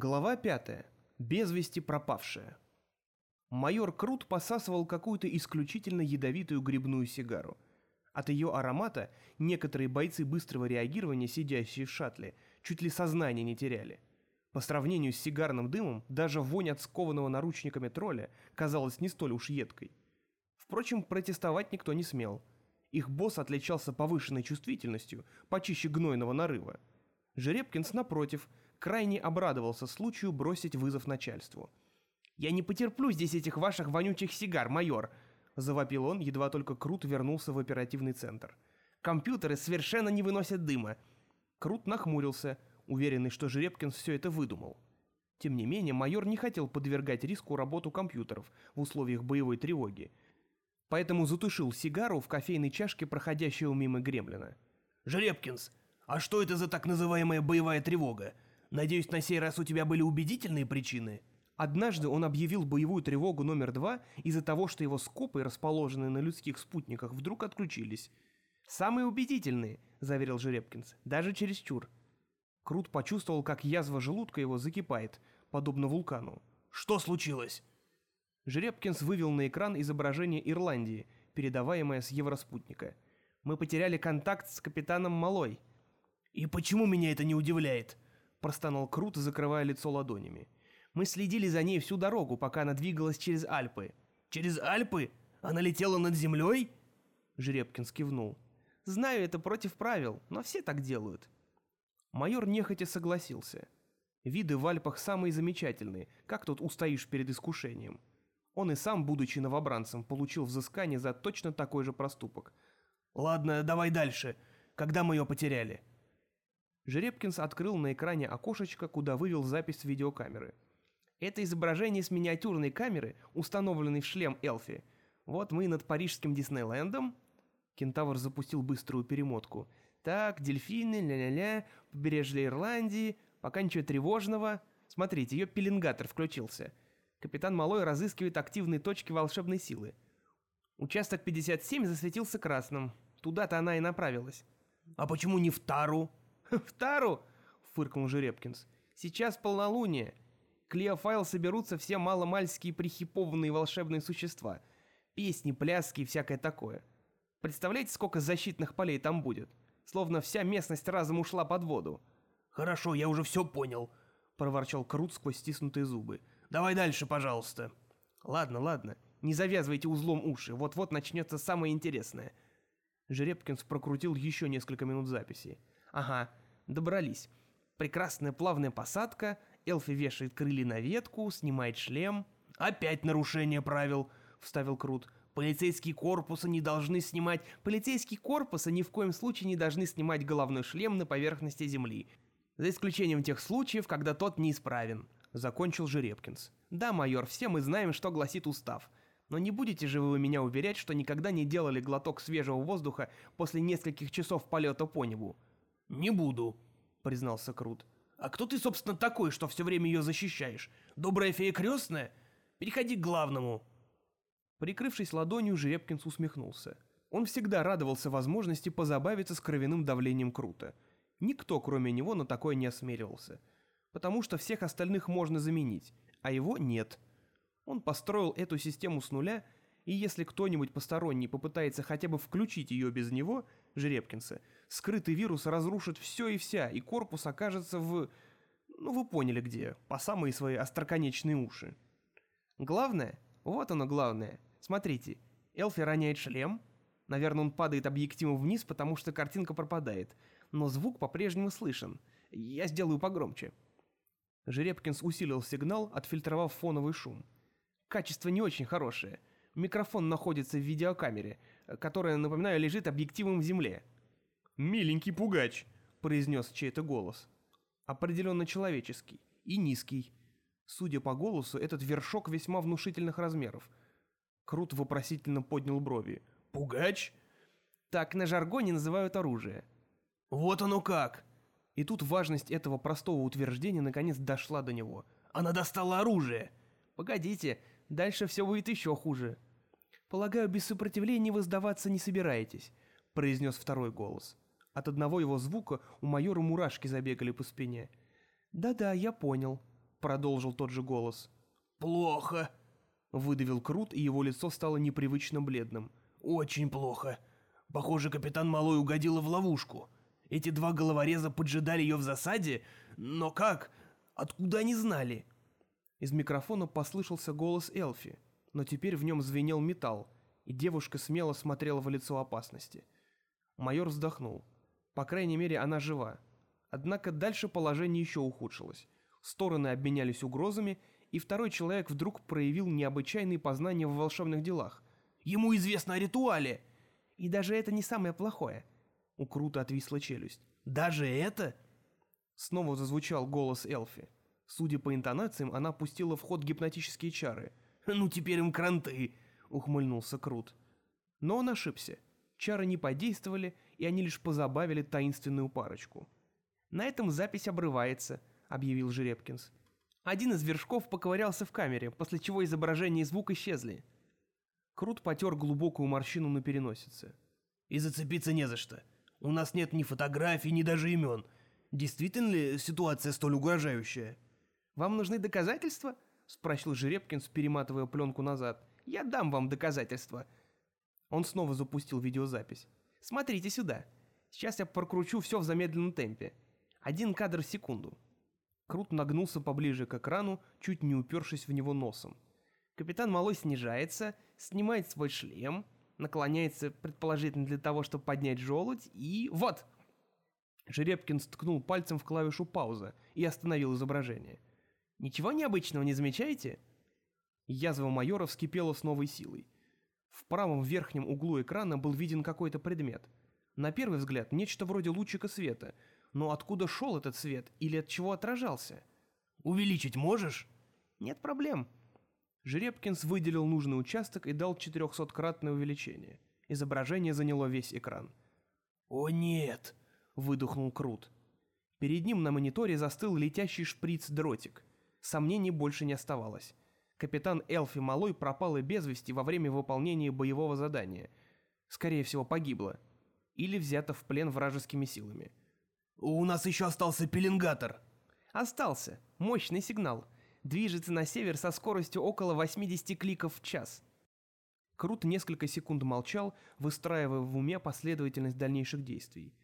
Глава пятая. Без вести пропавшая. Майор Крут посасывал какую-то исключительно ядовитую грибную сигару. От ее аромата некоторые бойцы быстрого реагирования, сидящие в шаттле, чуть ли сознание не теряли. По сравнению с сигарным дымом, даже вонь от скованного наручниками тролля казалась не столь уж едкой. Впрочем, протестовать никто не смел. Их босс отличался повышенной чувствительностью, почище гнойного нарыва. Жеребкинс, напротив, крайне обрадовался случаю бросить вызов начальству. «Я не потерплю здесь этих ваших вонючих сигар, майор!» — завопил он, едва только Крут вернулся в оперативный центр. «Компьютеры совершенно не выносят дыма!» Крут нахмурился, уверенный, что Жеребкинс все это выдумал. Тем не менее, майор не хотел подвергать риску работу компьютеров в условиях боевой тревоги, поэтому затушил сигару в кофейной чашке проходящего мимо гремлина. «Жеребкинс, а что это за так называемая боевая тревога? Надеюсь, на сей раз у тебя были убедительные причины?» Однажды он объявил боевую тревогу номер два из-за того, что его скопы, расположенные на людских спутниках, вдруг отключились. «Самые убедительные», — заверил Жеребкинс, — «даже чересчур». Крут почувствовал, как язва желудка его закипает, подобно вулкану. «Что случилось?» Жеребкинс вывел на экран изображение Ирландии, передаваемое с Евроспутника. «Мы потеряли контакт с капитаном Малой». «И почему меня это не удивляет?» — простонал Крут, закрывая лицо ладонями. «Мы следили за ней всю дорогу, пока она двигалась через Альпы». «Через Альпы? Она летела над землей?» Жеребкин кивнул. «Знаю, это против правил, но все так делают». Майор нехотя согласился. Виды в Альпах самые замечательные, как тут устоишь перед искушением. Он и сам, будучи новобранцем, получил взыскание за точно такой же проступок. «Ладно, давай дальше. Когда мы ее потеряли?» Жеребкинс открыл на экране окошечко, куда вывел запись видеокамеры. Это изображение с миниатюрной камеры, установленной в шлем Элфи. Вот мы над парижским Диснейлендом. Кентавр запустил быструю перемотку. Так, дельфины, ля-ля-ля, побережье Ирландии, пока ничего тревожного. Смотрите, ее пеленгатор включился. Капитан Малой разыскивает активные точки волшебной силы. Участок 57 засветился красным. Туда-то она и направилась. «А почему не в Тару?» «В тару?» — фыркнул Жеребкинс. «Сейчас полнолуние. Клеофайл соберутся все маломальские прихипованные волшебные существа. Песни, пляски и всякое такое. Представляете, сколько защитных полей там будет? Словно вся местность разом ушла под воду». «Хорошо, я уже все понял», — проворчал Крут сквозь стиснутые зубы. «Давай дальше, пожалуйста». «Ладно, ладно, не завязывайте узлом уши, вот-вот начнется самое интересное». Жеребкинс прокрутил еще несколько минут записи. Ага, добрались. Прекрасная плавная посадка, Элфи вешает крылья на ветку, снимает шлем. «Опять нарушение правил», — вставил Крут. «Полицейские корпусы не должны снимать...» «Полицейские корпусы ни в коем случае не должны снимать головной шлем на поверхности земли, за исключением тех случаев, когда тот неисправен», — закончил Жеребкинс. «Да, майор, все мы знаем, что гласит устав. Но не будете же вы меня уверять, что никогда не делали глоток свежего воздуха после нескольких часов полета по небу?» «Не буду», — признался Крут. «А кто ты, собственно, такой, что все время ее защищаешь? Добрая фея крестная? Переходи к главному». Прикрывшись ладонью, Жеребкинс усмехнулся. Он всегда радовался возможности позабавиться с кровяным давлением Крута. Никто, кроме него, на такое не осмеливался. Потому что всех остальных можно заменить, а его нет. Он построил эту систему с нуля, и если кто-нибудь посторонний попытается хотя бы включить ее без него, Жеребкинса, скрытый вирус разрушит все и вся, и корпус окажется в... Ну, вы поняли где, по самые свои остроконечные уши. Главное, вот оно главное. Смотрите, Элфи роняет шлем. Наверное, он падает объективом вниз, потому что картинка пропадает. Но звук по-прежнему слышен. Я сделаю погромче. Жеребкинс усилил сигнал, отфильтровав фоновый шум. Качество не очень хорошее. Микрофон находится в видеокамере, которая, напоминаю, лежит объективом в земле. «Миленький пугач», — произнес чей-то голос. Определенно человеческий и низкий. Судя по голосу, этот вершок весьма внушительных размеров. Крут вопросительно поднял брови. «Пугач?» Так на жаргоне называют оружие. «Вот оно как!» И тут важность этого простого утверждения наконец дошла до него. «Она достала оружие!» «Погодите, дальше все будет еще хуже». «Полагаю, без сопротивления вы сдаваться не собираетесь», — произнес второй голос. От одного его звука у майора мурашки забегали по спине. «Да-да, я понял», —— продолжил тот же голос. «Плохо», — выдавил Крут, и его лицо стало непривычно бледным. «Очень плохо. Похоже, капитан Малой угодила в ловушку. Эти два головореза поджидали ее в засаде, но как? Откуда они знали?» Из микрофона послышался голос Элфи, но теперь в нем звенел металл, и девушка смело смотрела в лицо опасности. Майор вздохнул. По крайней мере, она жива. Однако дальше положение еще ухудшилось. Стороны обменялись угрозами, и второй человек вдруг проявил необычайные познания в волшебных делах. «Ему известно о ритуале!» «И даже это не самое плохое». У Крута отвисла челюсть. «Даже это?» Снова зазвучал голос Элфи. Судя по интонациям, она пустила в ход гипнотические чары. «Ну теперь им кранты!» — ухмыльнулся Крут. Но он ошибся. Чары не подействовали, и они лишь позабавили таинственную парочку. «На этом запись обрывается», — объявил Жеребкинс. Один из вершков поковырялся в камере, после чего изображение и звук исчезли. Крут потер глубокую морщину на переносице. «И зацепиться не за что. У нас нет ни фотографий, ни даже имен. Действительно ли ситуация столь угрожающая?» «Вам нужны доказательства?» — спросил Жеребкинс, перематывая пленку назад. «Я дам вам доказательства». Он снова запустил видеозапись. «Смотрите сюда. Сейчас я прокручу все в замедленном темпе. Один кадр в секунду». Крут нагнулся поближе к экрану, чуть не упершись в него носом. Капитан Малой снижается, снимает свой шлем, наклоняется, предположительно для того, чтобы поднять желудь, и... Вот! Жеребкин сткнул пальцем в клавишу пауза и остановил изображение. Ничего необычного не замечаете? Язва майора вскипела с новой силой. В правом верхнем углу экрана был виден какой-то предмет. На первый взгляд, нечто вроде лучика света. Но откуда шел этот свет или от чего отражался? «Увеличить можешь?» «Нет проблем». Жеребкинс выделил нужный участок и дал 400-кратное увеличение. Изображение заняло весь экран. «О нет!» — выдохнул Крут. Перед ним на мониторе застыл летящий шприц-дротик. Сомнений больше не оставалось. Капитан Элфи Малой пропал и без вести во время выполнения боевого задания. Скорее всего, погибла. Или взята в плен вражескими силами. «У нас еще остался пеленгатор!» «Остался. Мощный сигнал. Движется на север со скоростью около 80 кликов в час». Крут несколько секунд молчал, выстраивая в уме последовательность дальнейших действий.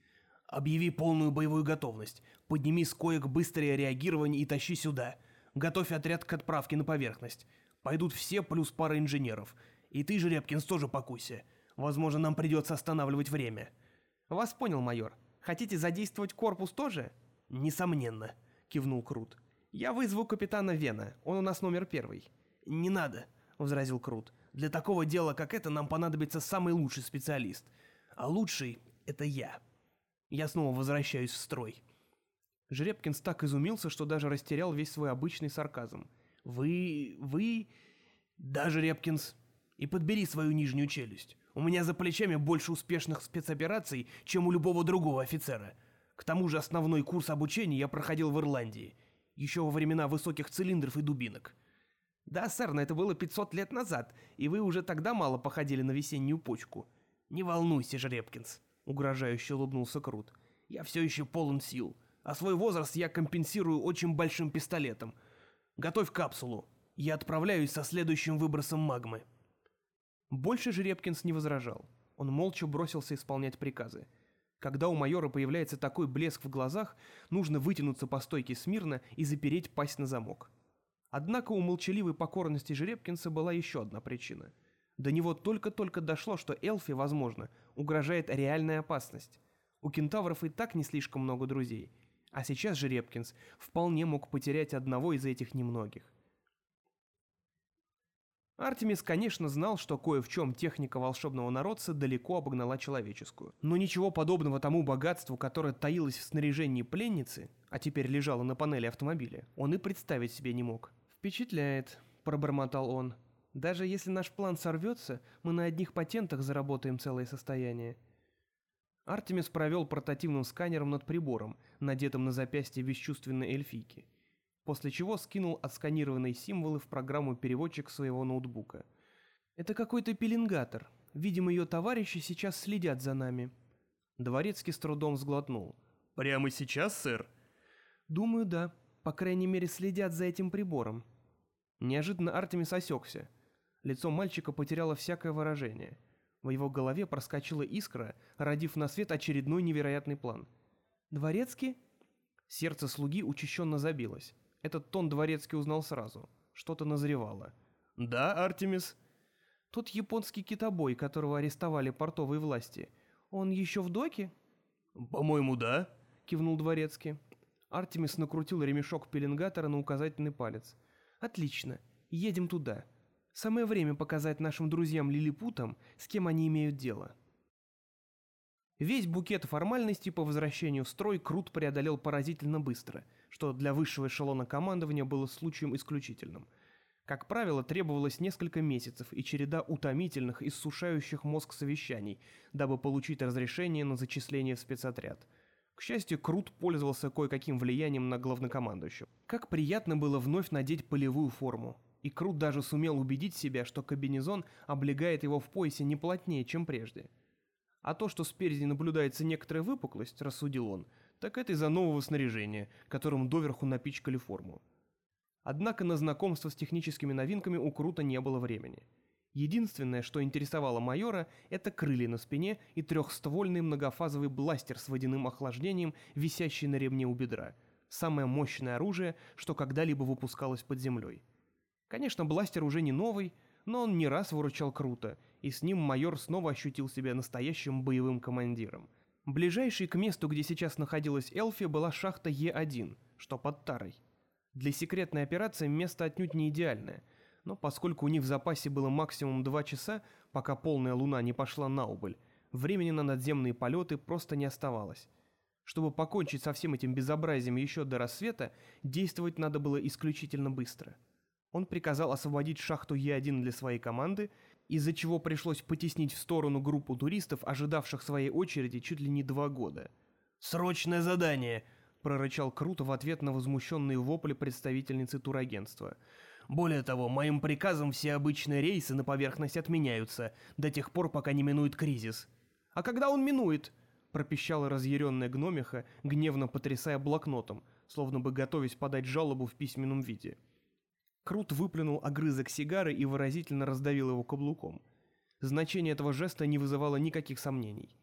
«Объяви полную боевую готовность. Подними с коек быстрое реагирование и тащи сюда. Готовь отряд к отправке на поверхность. Пойдут все плюс пара инженеров. И ты, Жеребкинс, тоже покуйся. Возможно, нам придется останавливать время». «Вас понял, майор. Хотите задействовать корпус тоже?» «Несомненно», — кивнул Крут. «Я вызову капитана Вена. Он у нас номер первый». «Не надо», — возразил Крут. «Для такого дела, как это, нам понадобится самый лучший специалист. А лучший — это я. Я снова возвращаюсь в строй». Жеребкинс так изумился, что даже растерял весь свой обычный сарказм. «Вы... вы...» «Да, Жеребкинс. И подбери свою нижнюю челюсть. У меня за плечами больше успешных спецопераций, чем у любого другого офицера. К тому же основной курс обучения я проходил в Ирландии. Еще во времена высоких цилиндров и дубинок». «Да, сэр, но это было 500 лет назад, и вы уже тогда мало походили на весеннюю почку». «Не волнуйся, Жеребкинс», — угрожающе улыбнулся Крут. «Я все еще полон сил а свой возраст я компенсирую очень большим пистолетом. Готовь капсулу. Я отправляюсь со следующим выбросом магмы». Больше Жеребкинс не возражал. Он молча бросился исполнять приказы. Когда у майора появляется такой блеск в глазах, нужно вытянуться по стойке смирно и запереть пасть на замок. Однако у молчаливой покорности Жеребкинса была еще одна причина. До него только-только дошло, что Элфи, возможно, угрожает реальная опасность. У кентавров и так не слишком много друзей – а сейчас Жеребкинс вполне мог потерять одного из этих немногих. Артемис, конечно, знал, что кое в чем техника волшебного народца далеко обогнала человеческую. Но ничего подобного тому богатству, которое таилось в снаряжении пленницы, а теперь лежало на панели автомобиля, он и представить себе не мог. «Впечатляет», — пробормотал он. «Даже если наш план сорвется, мы на одних патентах заработаем целое состояние». Артемис провел портативным сканером над прибором, надетым на запястье бесчувственной эльфийки, после чего скинул отсканированные символы в программу переводчик своего ноутбука. «Это какой-то пеленгатор. Видимо, ее товарищи сейчас следят за нами». Дворецкий с трудом сглотнул. «Прямо сейчас, сэр?» «Думаю, да». по крайней мере, следят за этим прибором». Неожиданно Артемис осекся. Лицо мальчика потеряло всякое выражение. В его голове проскочила искра, родив на свет очередной невероятный план. «Дворецкий?» Сердце слуги учащенно забилось. Этот тон Дворецкий узнал сразу. Что-то назревало. «Да, Артемис?» «Тот японский китобой, которого арестовали портовые власти. Он еще в доке?» «По-моему, да», — кивнул Дворецкий. Артемис накрутил ремешок пеленгатора на указательный палец. «Отлично. Едем туда. Самое время показать нашим друзьям-лилипутам, с кем они имеют дело». Весь букет формальностей по возвращению в строй Крут преодолел поразительно быстро, что для высшего эшелона командования было случаем исключительным. Как правило, требовалось несколько месяцев и череда утомительных, иссушающих мозг совещаний, дабы получить разрешение на зачисление в спецотряд. К счастью, Крут пользовался кое-каким влиянием на главнокомандующего. Как приятно было вновь надеть полевую форму. И Крут даже сумел убедить себя, что кабинезон облегает его в поясе не плотнее, чем прежде. А то, что спереди наблюдается некоторая выпуклость, рассудил он, так это из-за нового снаряжения, которым доверху напичкали форму. Однако на знакомство с техническими новинками у Крута не было времени. Единственное, что интересовало майора, это крылья на спине и трехствольный многофазовый бластер с водяным охлаждением, висящий на ремне у бедра. Самое мощное оружие, что когда-либо выпускалось под землей. Конечно, бластер уже не новый, но он не раз выручал круто, и с ним майор снова ощутил себя настоящим боевым командиром. Ближайшей к месту, где сейчас находилась Элфи, была шахта Е1, что под Тарой. Для секретной операции место отнюдь не идеальное, но поскольку у них в запасе было максимум два часа, пока полная луна не пошла на убыль, времени на надземные полеты просто не оставалось. Чтобы покончить со всем этим безобразием еще до рассвета, действовать надо было исключительно быстро – он приказал освободить шахту Е1 для своей команды, из-за чего пришлось потеснить в сторону группу туристов, ожидавших своей очереди чуть ли не два года. «Срочное задание!» – прорычал Круто в ответ на возмущенные вопли представительницы турагентства. «Более того, моим приказом все обычные рейсы на поверхность отменяются, до тех пор, пока не минует кризис». «А когда он минует?» – пропищала разъяренная гномиха, гневно потрясая блокнотом, словно бы готовясь подать жалобу в письменном виде. – Крут выплюнул огрызок сигары и выразительно раздавил его каблуком. Значение этого жеста не вызывало никаких сомнений.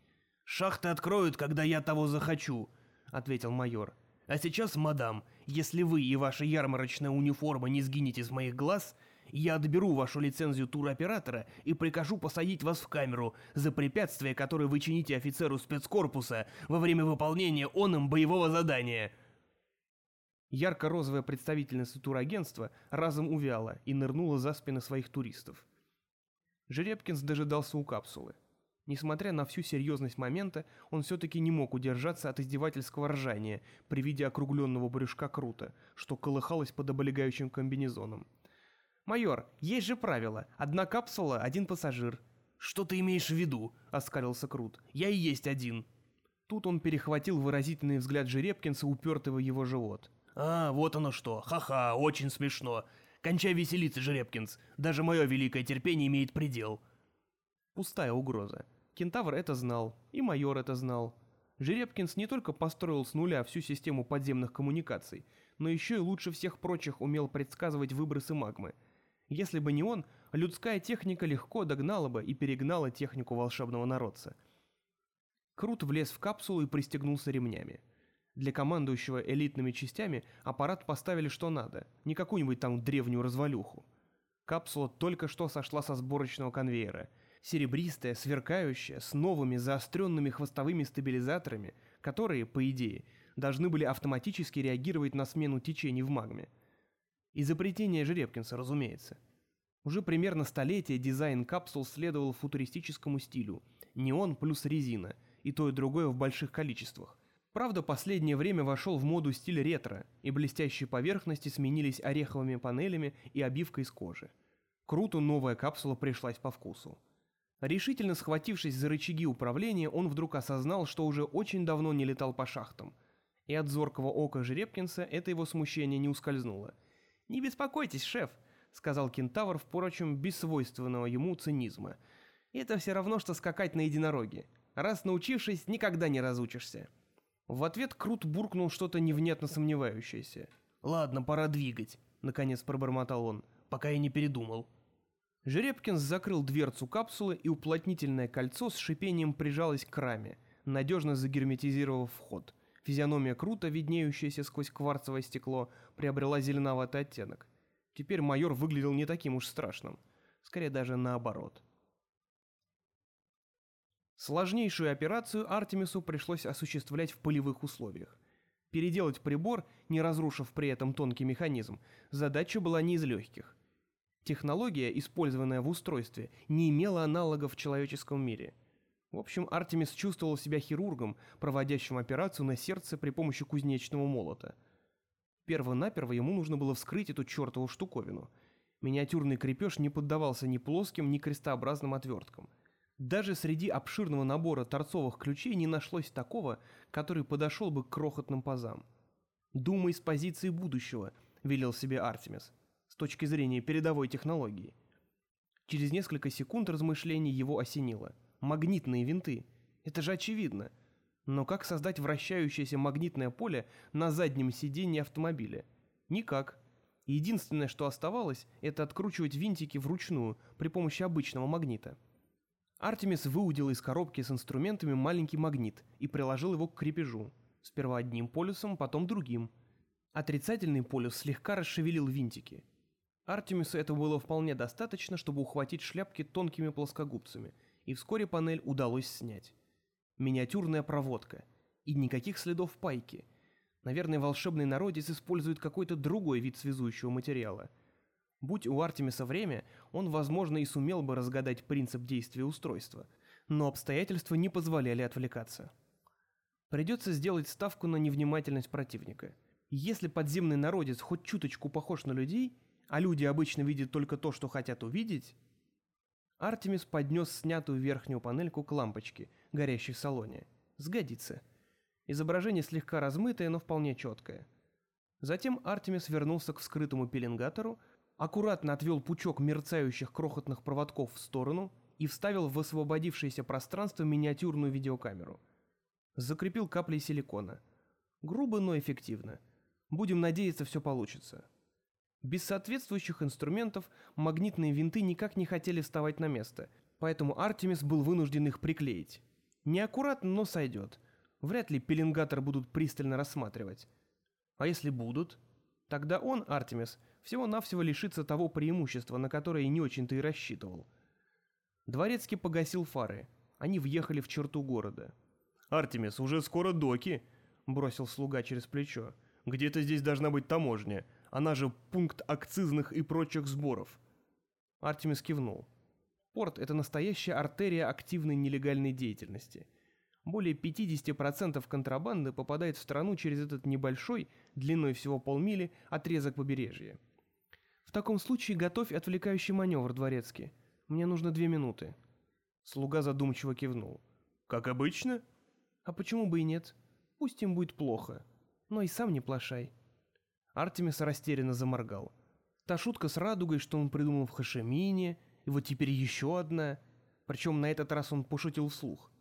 «Шахты откроют, когда я того захочу», — ответил майор. «А сейчас, мадам, если вы и ваша ярмарочная униформа не сгинете с моих глаз, я отберу вашу лицензию туроператора и прикажу посадить вас в камеру за препятствие, которое вы чините офицеру спецкорпуса во время выполнения он им боевого задания». Ярко-розовая представительница турагентства разом увяла и нырнула за спины своих туристов. Жеребкинс дожидался у капсулы. Несмотря на всю серьезность момента, он все-таки не мог удержаться от издевательского ржания при виде округленного брюшка Крута, что колыхалось под облегающим комбинезоном. «Майор, есть же правило. Одна капсула, один пассажир». «Что ты имеешь в виду?» — оскалился Крут. «Я и есть один». Тут он перехватил выразительный взгляд Жеребкинса, упертого в его живот. «А, вот оно что. Ха-ха, очень смешно. Кончай веселиться, Жеребкинс. Даже мое великое терпение имеет предел». Пустая угроза. Кентавр это знал, и майор это знал. Жеребкинс не только построил с нуля всю систему подземных коммуникаций, но еще и лучше всех прочих умел предсказывать выбросы магмы. Если бы не он, людская техника легко догнала бы и перегнала технику волшебного народца. Крут влез в капсулу и пристегнулся ремнями. Для командующего элитными частями аппарат поставили что надо, не какую-нибудь там древнюю развалюху. Капсула только что сошла со сборочного конвейера. Серебристая, сверкающая, с новыми заостренными хвостовыми стабилизаторами, которые, по идее, должны были автоматически реагировать на смену течений в магме. Изобретение Жеребкинса, разумеется. Уже примерно столетие дизайн капсул следовал футуристическому стилю. Неон плюс резина, и то и другое в больших количествах. Правда, последнее время вошел в моду стиль ретро, и блестящие поверхности сменились ореховыми панелями и обивкой из кожи. Круту новая капсула пришлась по вкусу. Решительно схватившись за рычаги управления, он вдруг осознал, что уже очень давно не летал по шахтам. И от зоркого ока Жеребкинса это его смущение не ускользнуло. «Не беспокойтесь, шеф», — сказал кентавр, впрочем, без свойственного ему цинизма. «Это все равно, что скакать на единороге. Раз научившись, никогда не разучишься». В ответ Крут буркнул что-то невнятно сомневающееся. «Ладно, пора двигать», — наконец пробормотал он, — «пока я не передумал». Жеребкинс закрыл дверцу капсулы, и уплотнительное кольцо с шипением прижалось к раме, надежно загерметизировав вход. Физиономия круто, виднеющаяся сквозь кварцевое стекло, приобрела зеленоватый оттенок. Теперь майор выглядел не таким уж страшным. Скорее даже наоборот. Сложнейшую операцию Артемису пришлось осуществлять в полевых условиях. Переделать прибор, не разрушив при этом тонкий механизм, задача была не из легких. Технология, использованная в устройстве, не имела аналогов в человеческом мире. В общем, Артемис чувствовал себя хирургом, проводящим операцию на сердце при помощи кузнечного молота. Перво-наперво ему нужно было вскрыть эту чертову штуковину. Миниатюрный крепеж не поддавался ни плоским, ни крестообразным отверткам. Даже среди обширного набора торцовых ключей не нашлось такого, который подошел бы к крохотным пазам. «Думай с позиции будущего», — велел себе Артемис с точки зрения передовой технологии. Через несколько секунд размышлений его осенило. Магнитные винты. Это же очевидно. Но как создать вращающееся магнитное поле на заднем сиденье автомобиля? Никак. Единственное, что оставалось, это откручивать винтики вручную при помощи обычного магнита. Артемис выудил из коробки с инструментами маленький магнит и приложил его к крепежу. Сперва одним полюсом, потом другим. Отрицательный полюс слегка расшевелил винтики. Артемису этого было вполне достаточно, чтобы ухватить шляпки тонкими плоскогубцами, и вскоре панель удалось снять. Миниатюрная проводка. И никаких следов пайки. Наверное, волшебный народец использует какой-то другой вид связующего материала. Будь у Артемиса время, он, возможно, и сумел бы разгадать принцип действия устройства, но обстоятельства не позволяли отвлекаться. Придется сделать ставку на невнимательность противника. Если подземный народец хоть чуточку похож на людей – а люди обычно видят только то, что хотят увидеть, Артемис поднес снятую верхнюю панельку к лампочке, горящей в салоне. Сгодится. Изображение слегка размытое, но вполне четкое. Затем Артемис вернулся к вскрытому пеленгатору, аккуратно отвел пучок мерцающих крохотных проводков в сторону и вставил в освободившееся пространство миниатюрную видеокамеру. Закрепил каплей силикона. Грубо, но эффективно. Будем надеяться, все получится. Без соответствующих инструментов магнитные винты никак не хотели вставать на место, поэтому Артемис был вынужден их приклеить. Неаккуратно, но сойдет. Вряд ли пеленгатор будут пристально рассматривать. А если будут? Тогда он, Артемис, всего-навсего лишится того преимущества, на которое не очень-то и рассчитывал. Дворецкий погасил фары. Они въехали в черту города. «Артемис, уже скоро доки!» — бросил слуга через плечо. «Где-то здесь должна быть таможня она же пункт акцизных и прочих сборов. Артемис кивнул. Порт – это настоящая артерия активной нелегальной деятельности. Более 50% контрабанды попадает в страну через этот небольшой, длиной всего полмили, отрезок побережья. В таком случае готовь отвлекающий маневр, дворецкий. Мне нужно две минуты. Слуга задумчиво кивнул. Как обычно? А почему бы и нет? Пусть им будет плохо. Но и сам не плашай. Артемис растерянно заморгал. Та шутка с радугой, что он придумал в Хашемине, и вот теперь еще одна. Причем на этот раз он пошутил вслух.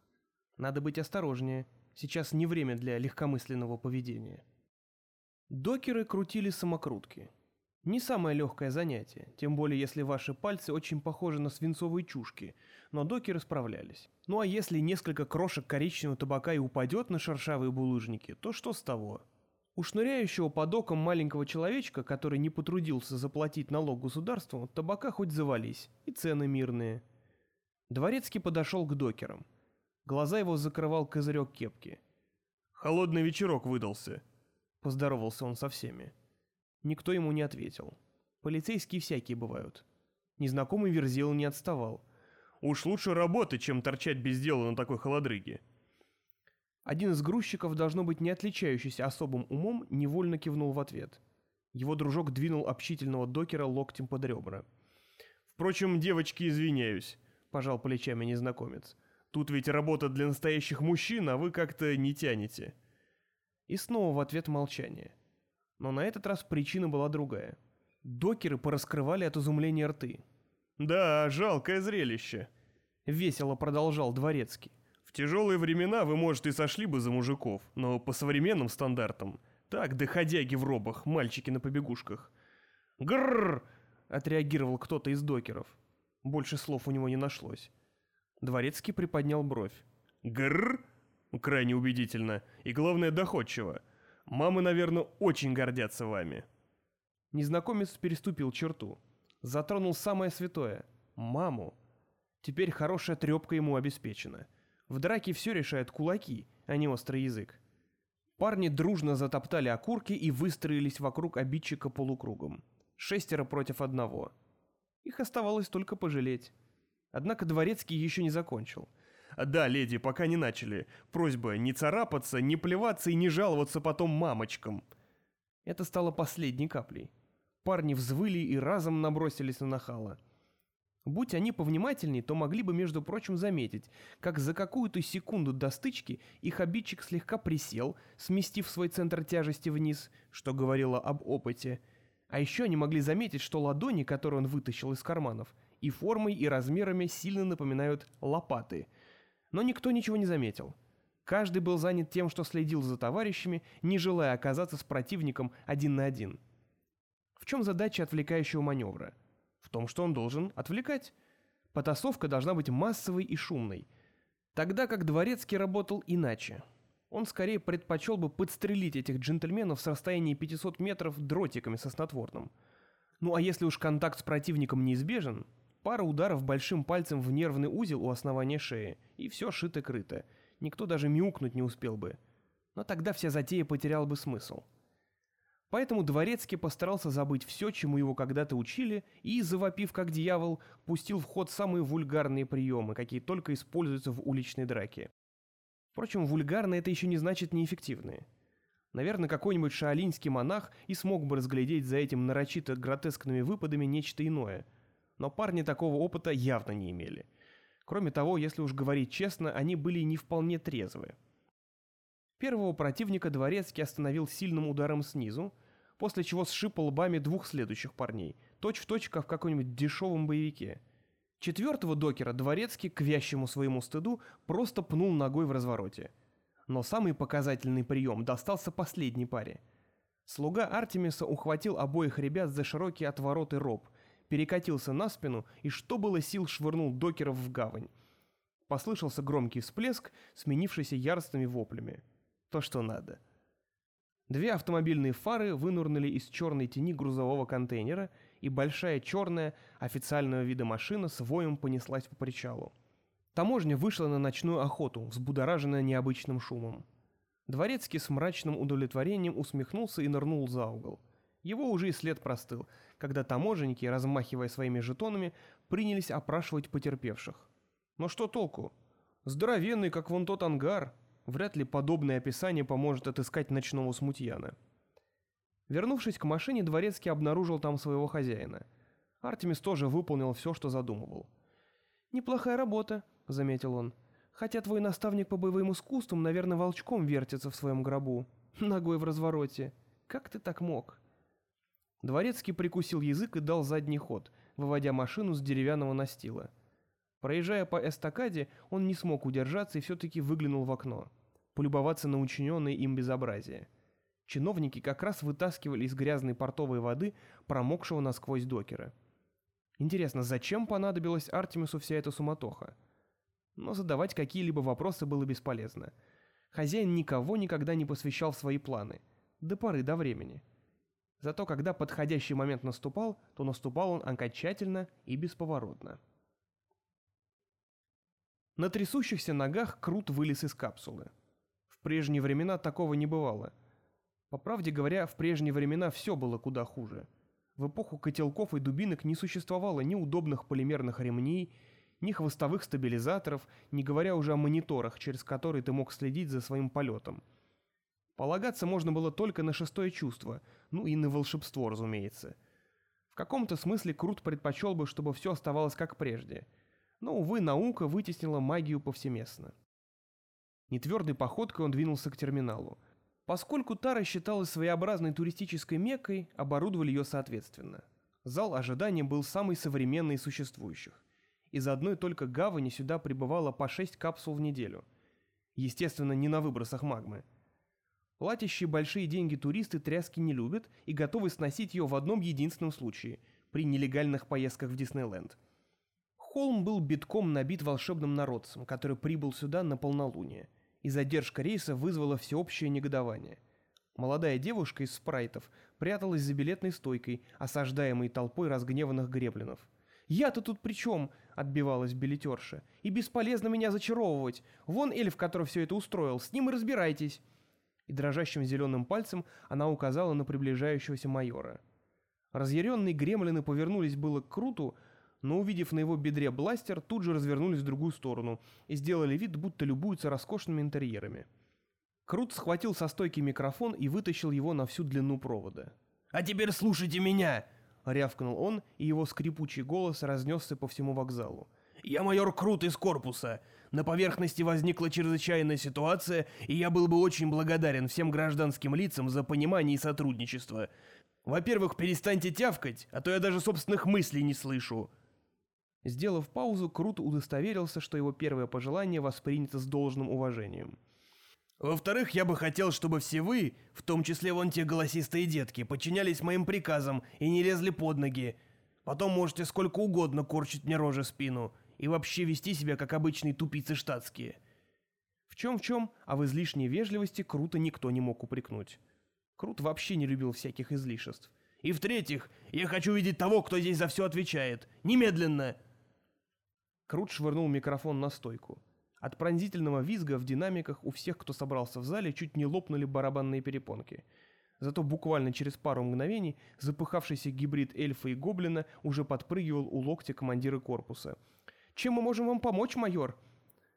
Надо быть осторожнее. Сейчас не время для легкомысленного поведения. Докеры крутили самокрутки. Не самое легкое занятие, тем более если ваши пальцы очень похожи на свинцовые чушки, но докеры справлялись. Ну а если несколько крошек коричневого табака и упадет на шершавые булыжники, то что с того? У шныряющего под оком маленького человечка, который не потрудился заплатить налог государству, табака хоть завались, и цены мирные. Дворецкий подошел к докерам. Глаза его закрывал козырек кепки. «Холодный вечерок выдался», — поздоровался он со всеми. Никто ему не ответил. Полицейские всякие бывают. Незнакомый Верзил не отставал. «Уж лучше работать, чем торчать без дела на такой холодрыге», один из грузчиков, должно быть не отличающийся особым умом, невольно кивнул в ответ. Его дружок двинул общительного докера локтем под ребра. «Впрочем, девочки, извиняюсь», — пожал плечами незнакомец. «Тут ведь работа для настоящих мужчин, а вы как-то не тянете». И снова в ответ молчание. Но на этот раз причина была другая. Докеры пораскрывали от изумления рты. «Да, жалкое зрелище», — весело продолжал Дворецкий. В тяжелые времена вы, может, и сошли бы за мужиков, но по современным стандартам Так, доходяги в робах, мальчики на побегушках. Грррр! отреагировал кто-то из докеров. Больше слов у него не нашлось. Дворецкий приподнял бровь. Грррр? Крайне убедительно. И главное, доходчиво. Мамы, наверное, очень гордятся вами. Незнакомец переступил черту. Затронул самое святое — маму. Теперь хорошая трепка ему обеспечена. В драке все решают кулаки, а не острый язык. Парни дружно затоптали окурки и выстроились вокруг обидчика полукругом. Шестеро против одного. Их оставалось только пожалеть. Однако Дворецкий еще не закончил. «Да, леди, пока не начали. Просьба не царапаться, не плеваться и не жаловаться потом мамочкам». Это стало последней каплей. Парни взвыли и разом набросились на нахала. Будь они повнимательней, то могли бы, между прочим, заметить, как за какую-то секунду до стычки их обидчик слегка присел, сместив свой центр тяжести вниз, что говорило об опыте. А еще они могли заметить, что ладони, которые он вытащил из карманов, и формой, и размерами сильно напоминают лопаты. Но никто ничего не заметил. Каждый был занят тем, что следил за товарищами, не желая оказаться с противником один на один. В чем задача отвлекающего маневра? В том, что он должен отвлекать. Потасовка должна быть массовой и шумной. Тогда как Дворецкий работал иначе. Он скорее предпочел бы подстрелить этих джентльменов с расстояния 500 метров дротиками со снотворным. Ну а если уж контакт с противником неизбежен, пара ударов большим пальцем в нервный узел у основания шеи, и все шито-крыто. Никто даже мяукнуть не успел бы. Но тогда вся затея потеряла бы смысл. Поэтому Дворецкий постарался забыть все, чему его когда-то учили, и, завопив как дьявол, пустил в ход самые вульгарные приемы, какие только используются в уличной драке. Впрочем, вульгарные это еще не значит неэффективные. Наверное, какой-нибудь шаолиньский монах и смог бы разглядеть за этим нарочито гротескными выпадами нечто иное. Но парни такого опыта явно не имели. Кроме того, если уж говорить честно, они были не вполне трезвые. Первого противника Дворецкий остановил сильным ударом снизу, после чего сшиб лбами двух следующих парней, точь-в-точь, точь, как в каком-нибудь дешевом боевике. Четвертого докера Дворецкий, к вящему своему стыду, просто пнул ногой в развороте. Но самый показательный прием достался последней паре. Слуга Артемиса ухватил обоих ребят за широкий отворот и роб, перекатился на спину и что было сил швырнул докеров в гавань. Послышался громкий всплеск, сменившийся яростными воплями то, что надо. Две автомобильные фары вынурнули из черной тени грузового контейнера, и большая черная, официального вида машина с воем понеслась по причалу. Таможня вышла на ночную охоту, взбудораженная необычным шумом. Дворецкий с мрачным удовлетворением усмехнулся и нырнул за угол. Его уже и след простыл, когда таможенники, размахивая своими жетонами, принялись опрашивать потерпевших. Но что толку? Здоровенный, как вон тот ангар, Вряд ли подобное описание поможет отыскать ночного смутьяна. Вернувшись к машине, Дворецкий обнаружил там своего хозяина. Артемис тоже выполнил все, что задумывал. «Неплохая работа», — заметил он. «Хотя твой наставник по боевым искусствам, наверное, волчком вертится в своем гробу. Ногой в развороте. Как ты так мог?» Дворецкий прикусил язык и дал задний ход, выводя машину с деревянного настила. Проезжая по эстакаде, он не смог удержаться и все-таки выглянул в окно полюбоваться на учиненное им безобразие. Чиновники как раз вытаскивали из грязной портовой воды промокшего насквозь докера. Интересно, зачем понадобилась Артемису вся эта суматоха? Но задавать какие-либо вопросы было бесполезно. Хозяин никого никогда не посвящал в свои планы. До поры до времени. Зато когда подходящий момент наступал, то наступал он окончательно и бесповоротно. На трясущихся ногах Крут вылез из капсулы. В прежние времена такого не бывало. По правде говоря, в прежние времена все было куда хуже. В эпоху котелков и дубинок не существовало ни удобных полимерных ремней, ни хвостовых стабилизаторов, не говоря уже о мониторах, через которые ты мог следить за своим полетом. Полагаться можно было только на шестое чувство, ну и на волшебство, разумеется. В каком-то смысле Крут предпочел бы, чтобы все оставалось как прежде. Но, увы, наука вытеснила магию повсеместно. Нетвердой походкой он двинулся к терминалу. Поскольку Тара считалась своеобразной туристической меккой, оборудовали ее соответственно. Зал ожидания был самый современный из существующих. Из одной только гавани сюда прибывало по 6 капсул в неделю. Естественно, не на выбросах магмы. Платящие большие деньги туристы тряски не любят и готовы сносить ее в одном единственном случае – при нелегальных поездках в Диснейленд. Холм был битком набит волшебным народцем, который прибыл сюда на полнолуние, и задержка рейса вызвала всеобщее негодование. Молодая девушка из спрайтов пряталась за билетной стойкой, осаждаемой толпой разгневанных греблинов. «Я-то тут при чем?» — отбивалась билетерша. «И бесполезно меня зачаровывать. Вон эльф, который все это устроил, с ним и разбирайтесь». И дрожащим зеленым пальцем она указала на приближающегося майора. Разъяренные гремлины повернулись было к Круту, но, увидев на его бедре бластер, тут же развернулись в другую сторону и сделали вид, будто любуются роскошными интерьерами. Крут схватил со стойки микрофон и вытащил его на всю длину провода. «А теперь слушайте меня!» — рявкнул он, и его скрипучий голос разнесся по всему вокзалу. «Я майор Крут из корпуса. На поверхности возникла чрезвычайная ситуация, и я был бы очень благодарен всем гражданским лицам за понимание и сотрудничество. Во-первых, перестаньте тявкать, а то я даже собственных мыслей не слышу. Сделав паузу, Крут удостоверился, что его первое пожелание воспринято с должным уважением. Во-вторых, я бы хотел, чтобы все вы, в том числе вон те голосистые детки, подчинялись моим приказам и не лезли под ноги. Потом можете сколько угодно корчить мне рожи спину и вообще вести себя, как обычные тупицы штатские. В чем-в чем, а в излишней вежливости Крута никто не мог упрекнуть. Крут вообще не любил всяких излишеств. И в-третьих, я хочу видеть того, кто здесь за все отвечает. Немедленно!» Крут швырнул микрофон на стойку. От пронзительного визга в динамиках у всех, кто собрался в зале, чуть не лопнули барабанные перепонки. Зато буквально через пару мгновений запыхавшийся гибрид эльфа и гоблина уже подпрыгивал у локтя командира корпуса. «Чем мы можем вам помочь, майор?»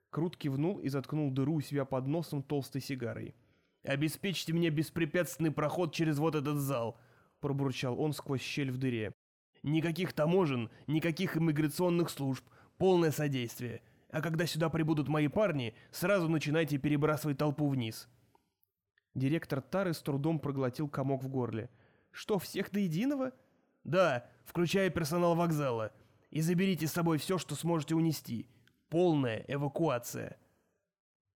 Крут кивнул и заткнул дыру у себя под носом толстой сигарой. «Обеспечьте мне беспрепятственный проход через вот этот зал», — пробурчал он сквозь щель в дыре. «Никаких таможен, никаких иммиграционных служб, полное содействие. А когда сюда прибудут мои парни, сразу начинайте перебрасывать толпу вниз». Директор Тары с трудом проглотил комок в горле. «Что, всех до единого?» «Да, включая персонал вокзала. И заберите с собой все, что сможете унести. Полная эвакуация».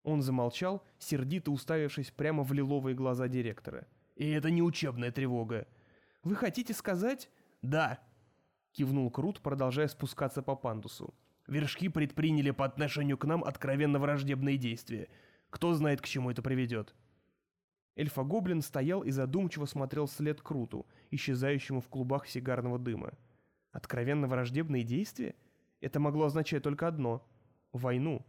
Он замолчал, сердито уставившись прямо в лиловые глаза директора. «И это не учебная тревога». «Вы хотите сказать?» «Да», — кивнул Крут, продолжая спускаться по пандусу. Вершки предприняли по отношению к нам откровенно враждебные действия. Кто знает, к чему это приведет. Эльфа-гоблин стоял и задумчиво смотрел вслед Круту, исчезающему в клубах сигарного дыма. Откровенно враждебные действия? Это могло означать только одно — войну.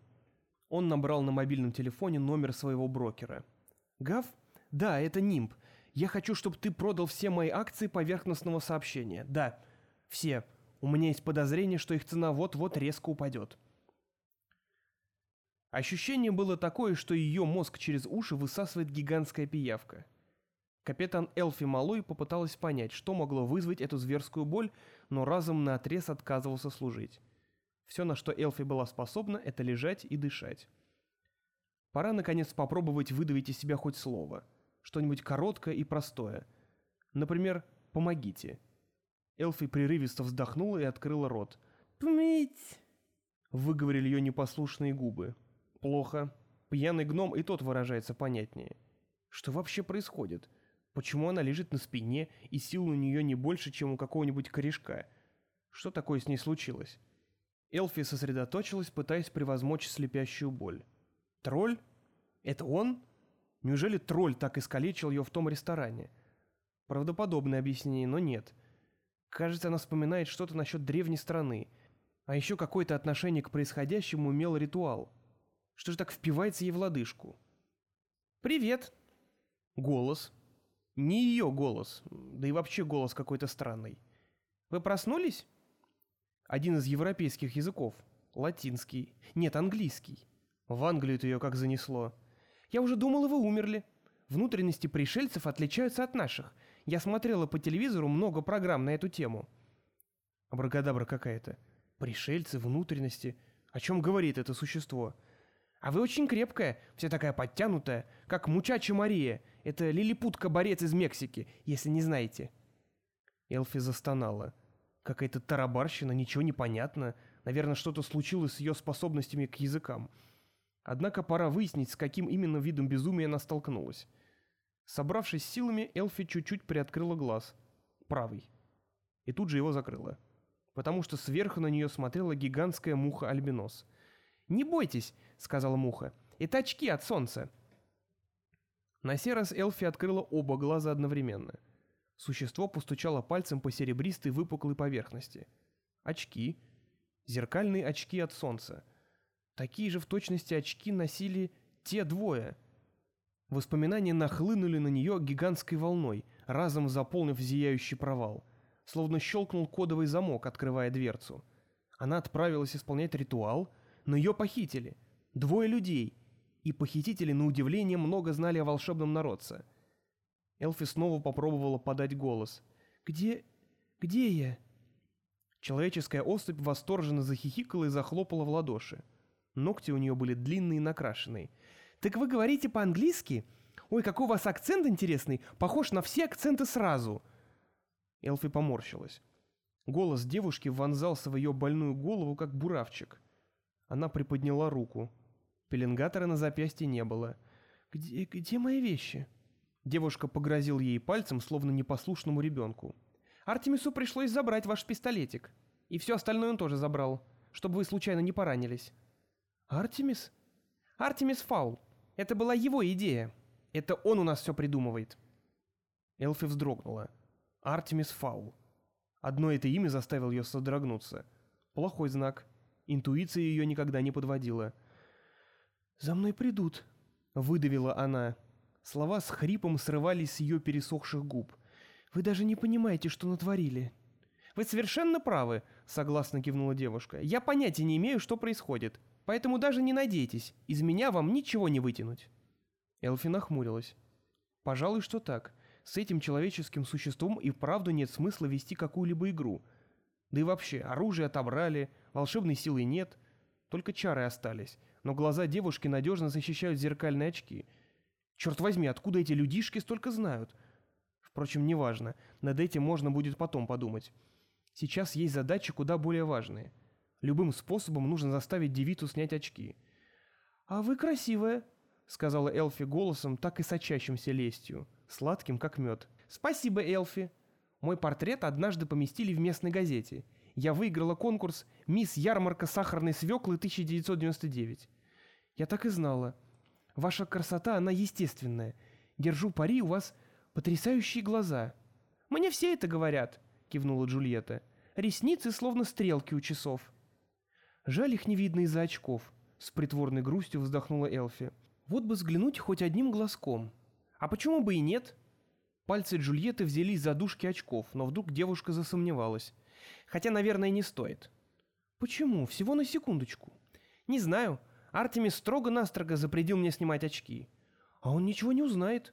Он набрал на мобильном телефоне номер своего брокера. «Гав? Да, это Нимб. Я хочу, чтобы ты продал все мои акции поверхностного сообщения. Да, все. У меня есть подозрение, что их цена вот-вот резко упадет. Ощущение было такое, что ее мозг через уши высасывает гигантская пиявка. Капитан Элфи Малой попыталась понять, что могло вызвать эту зверскую боль, но разум наотрез отказывался служить. Все, на что Элфи была способна, это лежать и дышать. Пора, наконец, попробовать выдавить из себя хоть слово. Что-нибудь короткое и простое. Например, «помогите». Элфи прерывисто вздохнула и открыла рот. «Помить!» Выговорили ее непослушные губы. «Плохо. Пьяный гном и тот выражается понятнее. Что вообще происходит? Почему она лежит на спине, и сил у нее не больше, чем у какого-нибудь корешка? Что такое с ней случилось?» Элфи сосредоточилась, пытаясь превозмочь слепящую боль. «Тролль? Это он? Неужели тролль так искалечил ее в том ресторане?» Правдоподобное объяснение, но нет. Кажется, она вспоминает что-то насчет древней страны. А еще какое-то отношение к происходящему имел ритуал. Что же так впивается ей в лодыжку? «Привет!» Голос. Не ее голос, да и вообще голос какой-то странный. «Вы проснулись?» Один из европейских языков. Латинский. Нет, английский. В Англию-то ее как занесло. Я уже думала, вы умерли. Внутренности пришельцев отличаются от наших. Я смотрела по телевизору много программ на эту тему. Абракадабра какая-то. Пришельцы, внутренности. О чем говорит это существо? А вы очень крепкая, вся такая подтянутая, как Мучача Мария. Это лилипутка-борец из Мексики, если не знаете. Элфи застонала. Какая-то тарабарщина, ничего не понятно. Наверное, что-то случилось с ее способностями к языкам. Однако пора выяснить, с каким именно видом безумия она столкнулась. Собравшись силами, Элфи чуть-чуть приоткрыла глаз. Правый. И тут же его закрыла. Потому что сверху на нее смотрела гигантская муха-альбинос. «Не бойтесь», — сказала муха. «Это очки от солнца». На сей раз Элфи открыла оба глаза одновременно. Существо постучало пальцем по серебристой выпуклой поверхности. Очки. Зеркальные очки от солнца. Такие же в точности очки носили те двое — Воспоминания нахлынули на нее гигантской волной, разом заполнив зияющий провал. Словно щелкнул кодовый замок, открывая дверцу. Она отправилась исполнять ритуал, но ее похитили. Двое людей. И похитители, на удивление, много знали о волшебном народце. Элфи снова попробовала подать голос. «Где... где я?» Человеческая особь восторженно захихикала и захлопала в ладоши. Ногти у нее были длинные и накрашенные – «Так вы говорите по-английски? Ой, какой у вас акцент интересный, похож на все акценты сразу!» Элфи поморщилась. Голос девушки вонзался в ее больную голову, как буравчик. Она приподняла руку. Пеленгатора на запястье не было. «Где, где мои вещи?» Девушка погрозил ей пальцем, словно непослушному ребенку. «Артемису пришлось забрать ваш пистолетик. И все остальное он тоже забрал, чтобы вы случайно не поранились». «Артемис?» «Артемис Фаул. Это была его идея. Это он у нас все придумывает». Элфи вздрогнула. Артемис Фаул. Одно это имя заставило ее содрогнуться. Плохой знак. Интуиция ее никогда не подводила. «За мной придут», — выдавила она. Слова с хрипом срывались с ее пересохших губ. «Вы даже не понимаете, что натворили». «Вы совершенно правы», — согласно кивнула девушка. «Я понятия не имею, что происходит. Поэтому даже не надейтесь, из меня вам ничего не вытянуть». Элфи нахмурилась. «Пожалуй, что так. С этим человеческим существом и вправду нет смысла вести какую-либо игру. Да и вообще, оружие отобрали, волшебной силы нет, только чары остались, но глаза девушки надежно защищают зеркальные очки. Черт возьми, откуда эти людишки столько знают? Впрочем, неважно, над этим можно будет потом подумать. Сейчас есть задачи куда более важные — Любым способом нужно заставить девицу снять очки. «А вы красивая», — сказала Элфи голосом, так и сочащимся лестью, сладким, как мед. «Спасибо, Элфи. Мой портрет однажды поместили в местной газете. Я выиграла конкурс «Мисс Ярмарка сахарной свеклы 1999». Я так и знала. Ваша красота, она естественная. Держу пари, у вас потрясающие глаза. Мне все это говорят, кивнула Джульетта. Ресницы словно стрелки у часов. Жаль их не видно из-за очков, с притворной грустью вздохнула Элфи. Вот бы взглянуть хоть одним глазком. А почему бы и нет? Пальцы Джульетты взялись за дужки очков, но вдруг девушка засомневалась. Хотя, наверное, не стоит. Почему? Всего на секундочку. Не знаю. Артемис строго-настрого запретил мне снимать очки. А он ничего не узнает.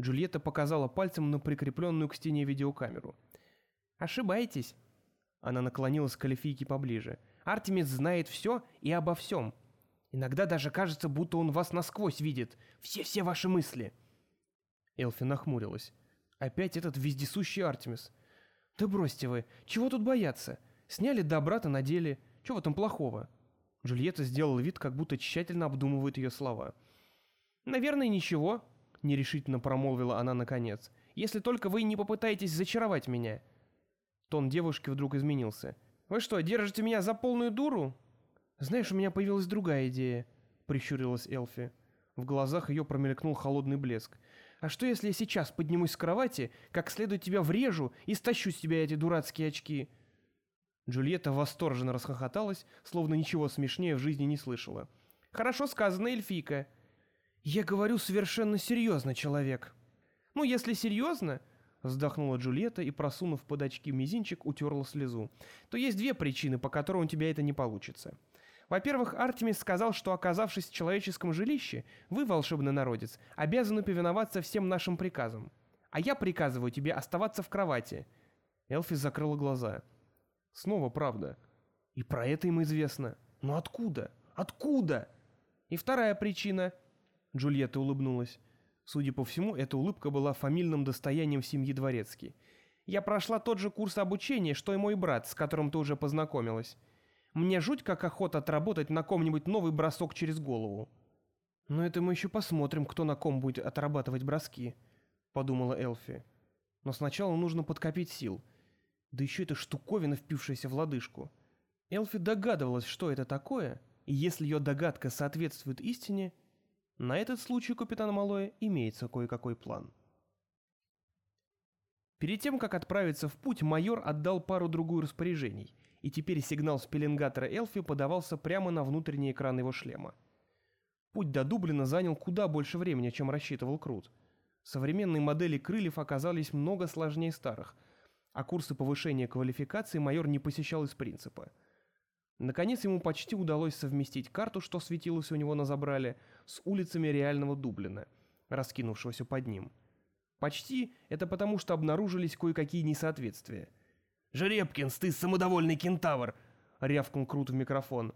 Джульетта показала пальцем на прикрепленную к стене видеокамеру. «Ошибаетесь». Она наклонилась к Алифийке поближе. Артемис знает все и обо всем. Иногда даже кажется, будто он вас насквозь видит. Все-все ваши мысли. Элфи нахмурилась. Опять этот вездесущий Артемис. Да бросьте вы, чего тут бояться? Сняли до брата надели. Чего в этом плохого? Джульетта сделала вид, как будто тщательно обдумывает ее слова. «Наверное, ничего», — нерешительно промолвила она наконец. «Если только вы не попытаетесь зачаровать меня». Тон девушки вдруг изменился. Вы что, держите меня за полную дуру?» «Знаешь, у меня появилась другая идея», — прищурилась Элфи. В глазах ее промелькнул холодный блеск. «А что, если я сейчас поднимусь с кровати, как следует тебя врежу и стащу с тебя эти дурацкие очки?» Джульетта восторженно расхохоталась, словно ничего смешнее в жизни не слышала. «Хорошо сказано, эльфийка». «Я говорю совершенно серьезно, человек». «Ну, если серьезно, Вздохнула Джульетта и, просунув под очки мизинчик, утерла слезу. «То есть две причины, по которым у тебя это не получится. Во-первых, Артемис сказал, что, оказавшись в человеческом жилище, вы, волшебный народец, обязаны повиноваться всем нашим приказам. А я приказываю тебе оставаться в кровати». Элфи закрыла глаза. «Снова правда. И про это им известно. Но откуда? Откуда?» «И вторая причина...» Джульетта улыбнулась. Судя по всему, эта улыбка была фамильным достоянием семьи Дворецкий. «Я прошла тот же курс обучения, что и мой брат, с которым ты уже познакомилась. Мне жуть как охота отработать на ком-нибудь новый бросок через голову». «Но это мы еще посмотрим, кто на ком будет отрабатывать броски», — подумала Элфи. «Но сначала нужно подкопить сил. Да еще эта штуковина, впившаяся в лодыжку». Элфи догадывалась, что это такое, и если ее догадка соответствует истине, на этот случай у капитана Малоя имеется кое-какой план. Перед тем, как отправиться в путь, майор отдал пару-другую распоряжений, и теперь сигнал с пеленгатора Элфи подавался прямо на внутренний экран его шлема. Путь до Дублина занял куда больше времени, чем рассчитывал Крут. Современные модели крыльев оказались много сложнее старых, а курсы повышения квалификации майор не посещал из принципа – Наконец ему почти удалось совместить карту, что светилось у него на забрале, с улицами реального Дублина, раскинувшегося под ним. Почти это потому, что обнаружились кое-какие несоответствия. «Жеребкинс, ты самодовольный кентавр!» — рявкнул Крут в микрофон.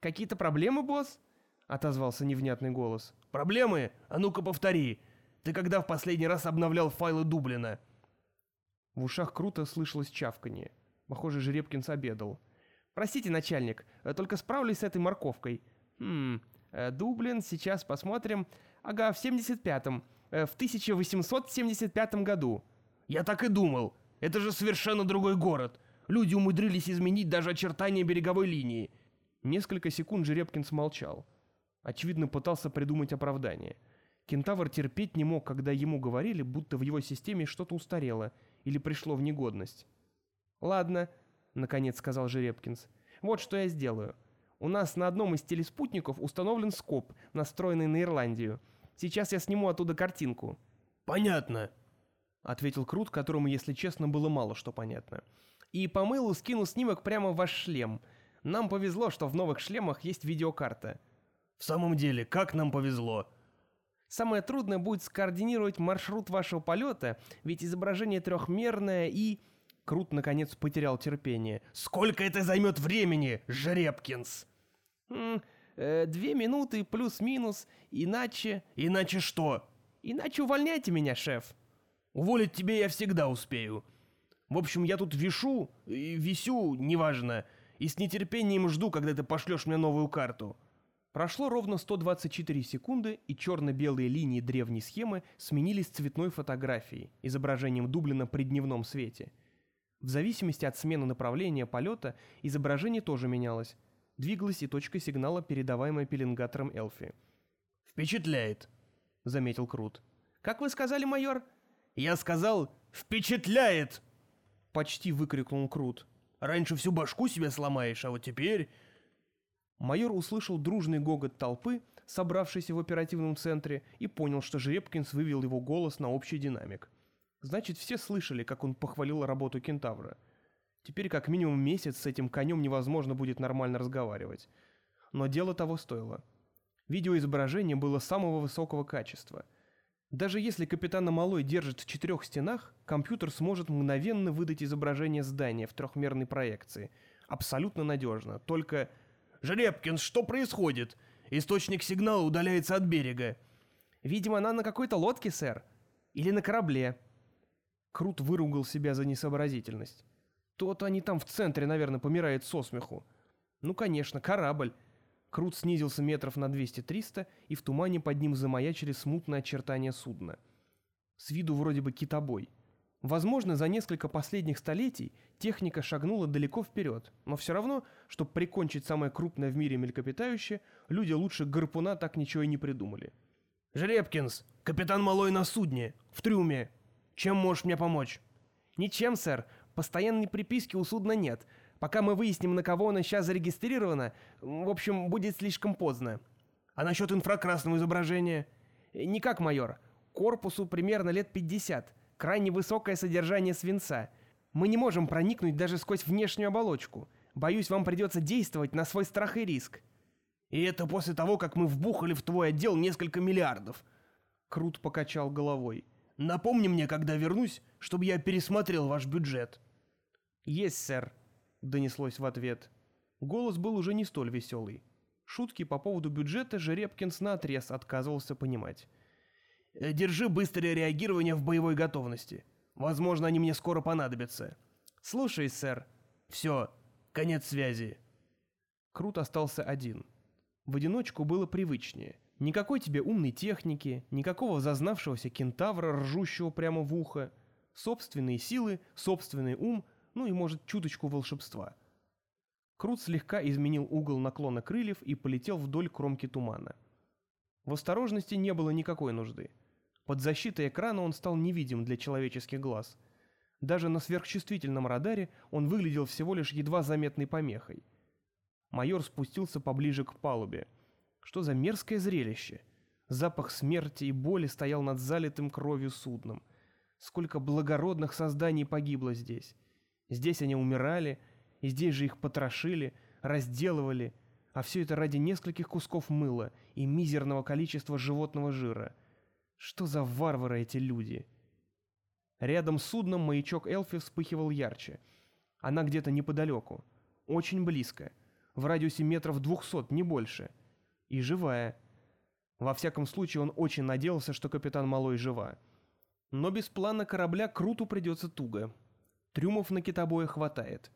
«Какие-то проблемы, босс?» — отозвался невнятный голос. «Проблемы? А ну-ка повтори! Ты когда в последний раз обновлял файлы Дублина?» В ушах Крута слышалось чавканье. Похоже, Жеребкинс обедал. «Простите, начальник, э, только справлюсь с этой морковкой». «Хм, э, Дублин, сейчас посмотрим. Ага, в 75-м. Э, в 1875 году». «Я так и думал. Это же совершенно другой город. Люди умудрились изменить даже очертания береговой линии». Несколько секунд Жеребкин смолчал. Очевидно, пытался придумать оправдание. Кентавр терпеть не мог, когда ему говорили, будто в его системе что-то устарело или пришло в негодность. «Ладно, наконец сказал Жеребкинс. Вот что я сделаю. У нас на одном из телеспутников установлен скоп, настроенный на Ирландию. Сейчас я сниму оттуда картинку. Понятно, ответил Крут, которому, если честно, было мало что понятно. И по мылу скину снимок прямо в ваш шлем. Нам повезло, что в новых шлемах есть видеокарта. В самом деле, как нам повезло? Самое трудное будет скоординировать маршрут вашего полета, ведь изображение трехмерное и... Крут наконец потерял терпение. «Сколько это займет времени, Жеребкинс?» М э, «Две минуты плюс-минус, иначе...» «Иначе что?» «Иначе увольняйте меня, шеф». «Уволить тебе я всегда успею. В общем, я тут вишу, висю, неважно, и с нетерпением жду, когда ты пошлешь мне новую карту». Прошло ровно 124 секунды, и черно-белые линии древней схемы сменились цветной фотографией, изображением Дублина при дневном свете – в зависимости от смены направления полета изображение тоже менялось. Двигалась и точка сигнала, передаваемая пеленгатором Элфи. «Впечатляет», — заметил Крут. «Как вы сказали, майор?» «Я сказал, впечатляет!» Почти выкрикнул Крут. «Раньше всю башку себе сломаешь, а вот теперь...» Майор услышал дружный гогот толпы, собравшейся в оперативном центре, и понял, что Жеребкинс вывел его голос на общий динамик. Значит, все слышали, как он похвалил работу кентавра. Теперь как минимум месяц с этим конем невозможно будет нормально разговаривать. Но дело того стоило. Видеоизображение было самого высокого качества. Даже если капитана Малой держит в четырех стенах, компьютер сможет мгновенно выдать изображение здания в трехмерной проекции. Абсолютно надежно. Только... «Жеребкин, что происходит? Источник сигнала удаляется от берега». «Видимо, она на какой-то лодке, сэр. Или на корабле», Крут выругал себя за несообразительность. Тот они там в центре, наверное, помирает со смеху. Ну, конечно, корабль. Крут снизился метров на 200-300, и в тумане под ним замаячили смутные очертания судна. С виду вроде бы китобой. Возможно, за несколько последних столетий техника шагнула далеко вперед, но все равно, чтобы прикончить самое крупное в мире мелькопитающее, люди лучше гарпуна так ничего и не придумали. «Жеребкинс, капитан Малой на судне, в трюме, чем можешь мне помочь?» «Ничем, сэр. Постоянной приписки у судна нет. Пока мы выясним, на кого она сейчас зарегистрирована, в общем, будет слишком поздно». «А насчет инфракрасного изображения?» «Никак, майор. Корпусу примерно лет 50. Крайне высокое содержание свинца. Мы не можем проникнуть даже сквозь внешнюю оболочку. Боюсь, вам придется действовать на свой страх и риск». «И это после того, как мы вбухали в твой отдел несколько миллиардов». Крут покачал головой. Напомни мне, когда вернусь, чтобы я пересмотрел ваш бюджет». «Есть, сэр», — донеслось в ответ. Голос был уже не столь веселый. Шутки по поводу бюджета Жеребкинс наотрез отказывался понимать. «Э, «Держи быстрое реагирование в боевой готовности. Возможно, они мне скоро понадобятся». «Слушай, сэр». «Все, конец связи». Крут остался один. В одиночку было привычнее, Никакой тебе умной техники, никакого зазнавшегося кентавра, ржущего прямо в ухо. Собственные силы, собственный ум, ну и, может, чуточку волшебства. Крут слегка изменил угол наклона крыльев и полетел вдоль кромки тумана. В осторожности не было никакой нужды. Под защитой экрана он стал невидим для человеческих глаз. Даже на сверхчувствительном радаре он выглядел всего лишь едва заметной помехой. Майор спустился поближе к палубе. Что за мерзкое зрелище! Запах смерти и боли стоял над залитым кровью судном. Сколько благородных созданий погибло здесь. Здесь они умирали, и здесь же их потрошили, разделывали, а все это ради нескольких кусков мыла и мизерного количества животного жира. Что за варвары эти люди? Рядом с судном маячок Элфи вспыхивал ярче. Она где-то неподалеку, очень близко, в радиусе метров двухсот, не больше. И живая. Во всяком случае, он очень надеялся, что капитан Малой жива. Но без плана корабля Круту придется туго. Трюмов на китобоя хватает.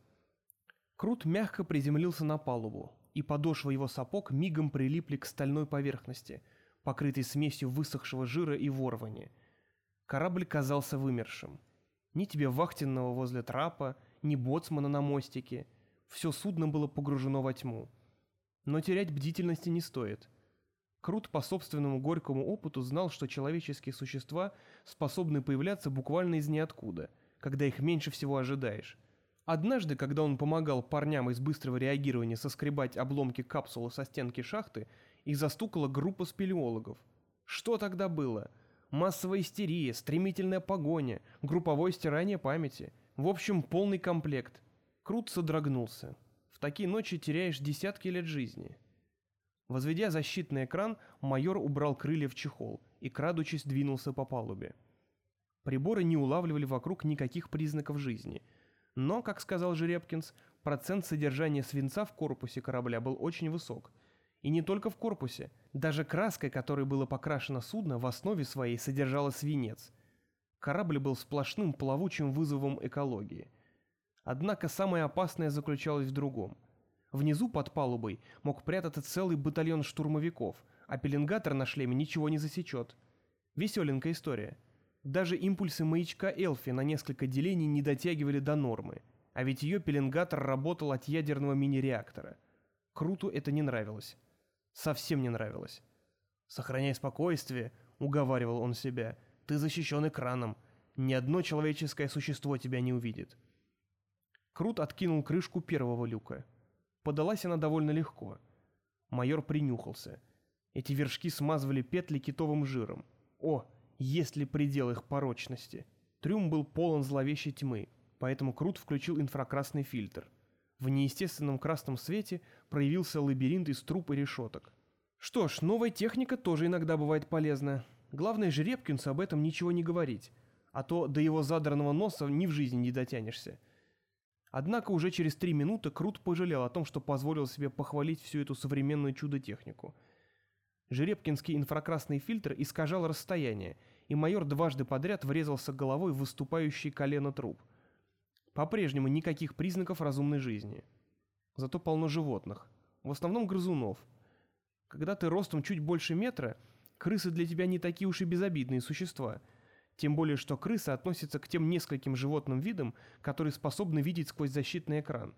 Крут мягко приземлился на палубу, и подошвы его сапог мигом прилипли к стальной поверхности, покрытой смесью высохшего жира и ворвани. Корабль казался вымершим. Ни тебе вахтенного возле трапа, ни боцмана на мостике. Все судно было погружено во тьму. Но терять бдительности не стоит. Крут по собственному горькому опыту знал, что человеческие существа способны появляться буквально из ниоткуда, когда их меньше всего ожидаешь. Однажды, когда он помогал парням из быстрого реагирования соскребать обломки капсулы со стенки шахты, их застукала группа спелеологов. Что тогда было? Массовая истерия, стремительная погоня, групповое стирание памяти. В общем, полный комплект. Крут содрогнулся. В такие ночи теряешь десятки лет жизни. Возведя защитный экран, майор убрал крылья в чехол и, крадучись, двинулся по палубе. Приборы не улавливали вокруг никаких признаков жизни – но, как сказал Жеребкинс, процент содержания свинца в корпусе корабля был очень высок. И не только в корпусе. Даже краской, которой было покрашено судно, в основе своей содержала свинец. Корабль был сплошным плавучим вызовом экологии. Однако самое опасное заключалось в другом. Внизу под палубой мог прятаться целый батальон штурмовиков, а пеленгатор на шлеме ничего не засечет. Веселенькая история. Даже импульсы маячка Элфи на несколько делений не дотягивали до нормы, а ведь ее пеленгатор работал от ядерного мини-реактора. Круту это не нравилось. Совсем не нравилось. «Сохраняй спокойствие», — уговаривал он себя, — «ты защищен экраном. Ни одно человеческое существо тебя не увидит». Крут откинул крышку первого люка. Подалась она довольно легко. Майор принюхался. Эти вершки смазывали петли китовым жиром. О, есть ли предел их порочности. Трюм был полон зловещей тьмы, поэтому Крут включил инфракрасный фильтр. В неестественном красном свете проявился лабиринт из труб и решеток. Что ж, новая техника тоже иногда бывает полезна. Главное же Репкинсу об этом ничего не говорить, а то до его задранного носа ни в жизни не дотянешься. Однако уже через три минуты Крут пожалел о том, что позволил себе похвалить всю эту современную чудо-технику. Жеребкинский инфракрасный фильтр искажал расстояние, и майор дважды подряд врезался головой в выступающий колено труп. По-прежнему никаких признаков разумной жизни. Зато полно животных, в основном грызунов. Когда ты ростом чуть больше метра, крысы для тебя не такие уж и безобидные существа. Тем более, что крысы относятся к тем нескольким животным видам, которые способны видеть сквозь защитный экран.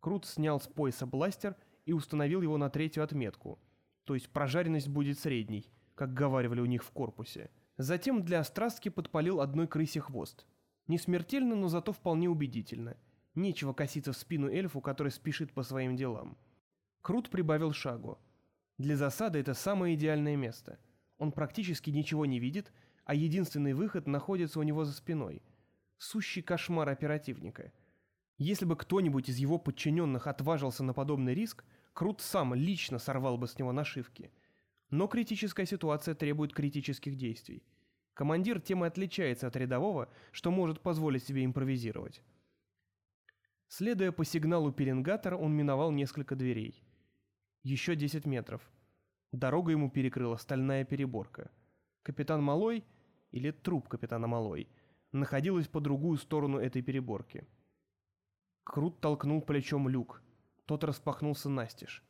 Крут снял с пояса бластер и установил его на третью отметку, то есть прожаренность будет средней, как говаривали у них в корпусе. Затем для острастки подпалил одной крысе хвост. Не смертельно, но зато вполне убедительно. Нечего коситься в спину эльфу, который спешит по своим делам. Крут прибавил шагу. Для засады это самое идеальное место. Он практически ничего не видит, а единственный выход находится у него за спиной. Сущий кошмар оперативника. Если бы кто-нибудь из его подчиненных отважился на подобный риск, Крут сам лично сорвал бы с него нашивки – но критическая ситуация требует критических действий. Командир тем и отличается от рядового, что может позволить себе импровизировать. Следуя по сигналу пеленгатора, он миновал несколько дверей. Еще 10 метров. Дорогу ему перекрыла стальная переборка. Капитан Малой, или труп капитана Малой, находилась по другую сторону этой переборки. Крут толкнул плечом люк. Тот распахнулся настежь.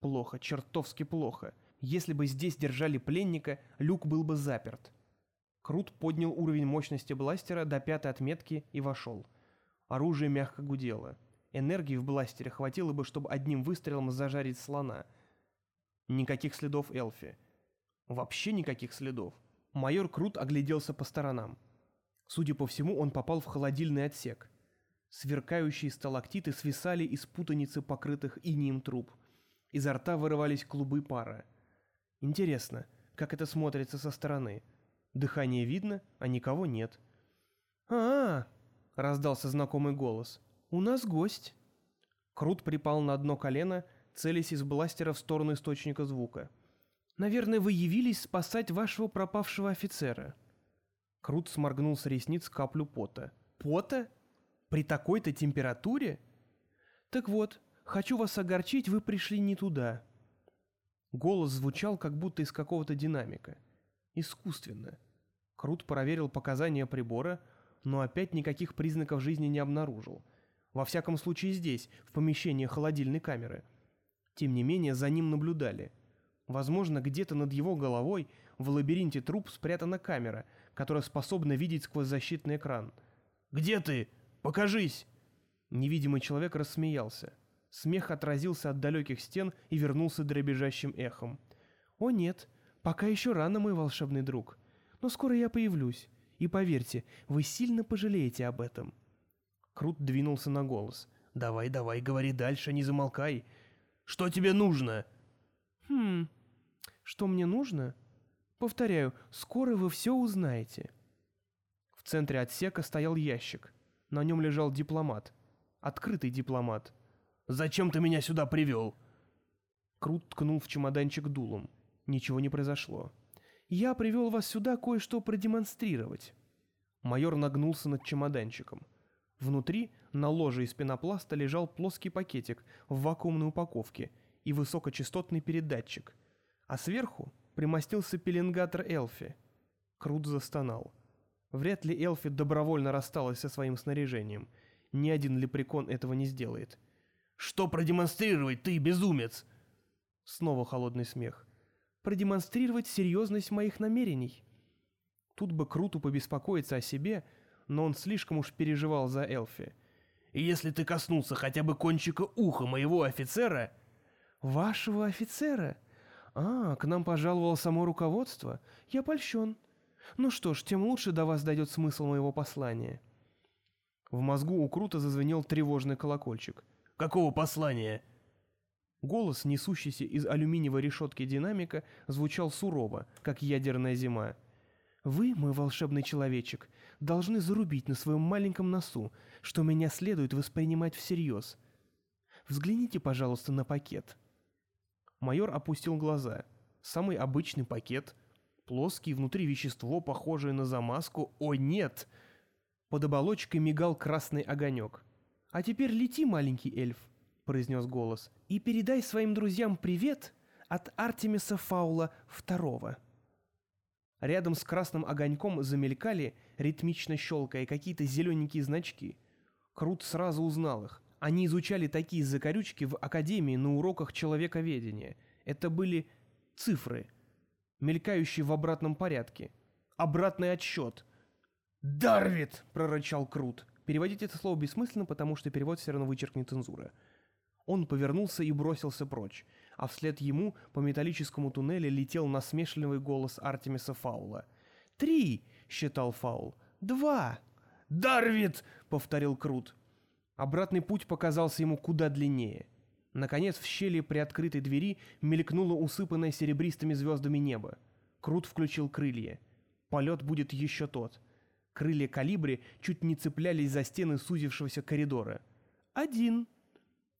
Плохо, чертовски плохо. Если бы здесь держали пленника, люк был бы заперт. Крут поднял уровень мощности бластера до пятой отметки и вошел. Оружие мягко гудело. Энергии в бластере хватило бы, чтобы одним выстрелом зажарить слона. Никаких следов Элфи. Вообще никаких следов. Майор Крут огляделся по сторонам. Судя по всему, он попал в холодильный отсек. Сверкающие сталактиты свисали из путаницы покрытых инием труб. Изо рта вырывались клубы пара. Интересно, как это смотрится со стороны. Дыхание видно, а никого нет. «А-а-а!» — раздался знакомый голос. «У нас гость!» Крут припал на одно колено, целясь из бластера в сторону источника звука. «Наверное, вы явились спасать вашего пропавшего офицера». Крут сморгнул с ресниц каплю пота. «Пота? При такой-то температуре?» «Так вот, хочу вас огорчить, вы пришли не туда». Голос звучал, как будто из какого-то динамика. Искусственно. Крут проверил показания прибора, но опять никаких признаков жизни не обнаружил. Во всяком случае здесь, в помещении холодильной камеры. Тем не менее, за ним наблюдали. Возможно, где-то над его головой в лабиринте труб спрятана камера, которая способна видеть сквозь защитный экран. «Где ты? Покажись!» Невидимый человек рассмеялся. Смех отразился от далеких стен и вернулся дребезжащим эхом. «О нет, пока еще рано, мой волшебный друг. Но скоро я появлюсь. И поверьте, вы сильно пожалеете об этом». Крут двинулся на голос. «Давай, давай, говори дальше, не замолкай. Что тебе нужно?» «Хм, что мне нужно?» «Повторяю, скоро вы все узнаете». В центре отсека стоял ящик. На нем лежал дипломат. Открытый дипломат. «Зачем ты меня сюда привел?» Крут ткнул в чемоданчик дулом. Ничего не произошло. «Я привел вас сюда кое-что продемонстрировать». Майор нагнулся над чемоданчиком. Внутри, на ложе из пенопласта, лежал плоский пакетик в вакуумной упаковке и высокочастотный передатчик. А сверху примостился пеленгатор Элфи. Крут застонал. Вряд ли Элфи добровольно рассталась со своим снаряжением. Ни один лепрекон этого не сделает. «Что продемонстрировать, ты, безумец?» Снова холодный смех. «Продемонстрировать серьезность моих намерений». Тут бы Круту побеспокоиться о себе, но он слишком уж переживал за Элфи. «И если ты коснулся хотя бы кончика уха моего офицера...» «Вашего офицера? А, к нам пожаловало само руководство. Я польщен. Ну что ж, тем лучше до вас дойдет смысл моего послания». В мозгу у Крута зазвенел тревожный колокольчик – Какого послания?» Голос, несущийся из алюминиевой решетки динамика, звучал сурово, как ядерная зима. «Вы, мой волшебный человечек, должны зарубить на своем маленьком носу, что меня следует воспринимать всерьез. Взгляните, пожалуйста, на пакет». Майор опустил глаза. Самый обычный пакет. Плоский, внутри вещество, похожее на замазку. О, нет! Под оболочкой мигал красный огонек. «А теперь лети, маленький эльф», — произнес голос, — «и передай своим друзьям привет от Артемиса Фаула II». Рядом с красным огоньком замелькали, ритмично щелкая, какие-то зелененькие значки. Крут сразу узнал их. Они изучали такие закорючки в академии на уроках человековедения. Это были цифры, мелькающие в обратном порядке. Обратный отсчет. «Дарвит!» — прорычал Крут. Переводить это слово бессмысленно, потому что перевод все равно вычеркнет цензура. Он повернулся и бросился прочь, а вслед ему по металлическому туннелю летел насмешливый голос Артемиса Фаула. «Три!» — считал Фаул. «Два!» «Дарвит!» — повторил Крут. Обратный путь показался ему куда длиннее. Наконец, в щели при открытой двери мелькнуло усыпанное серебристыми звездами небо. Крут включил крылья. Полет будет еще тот. Крылья калибри чуть не цеплялись за стены сузившегося коридора. «Один».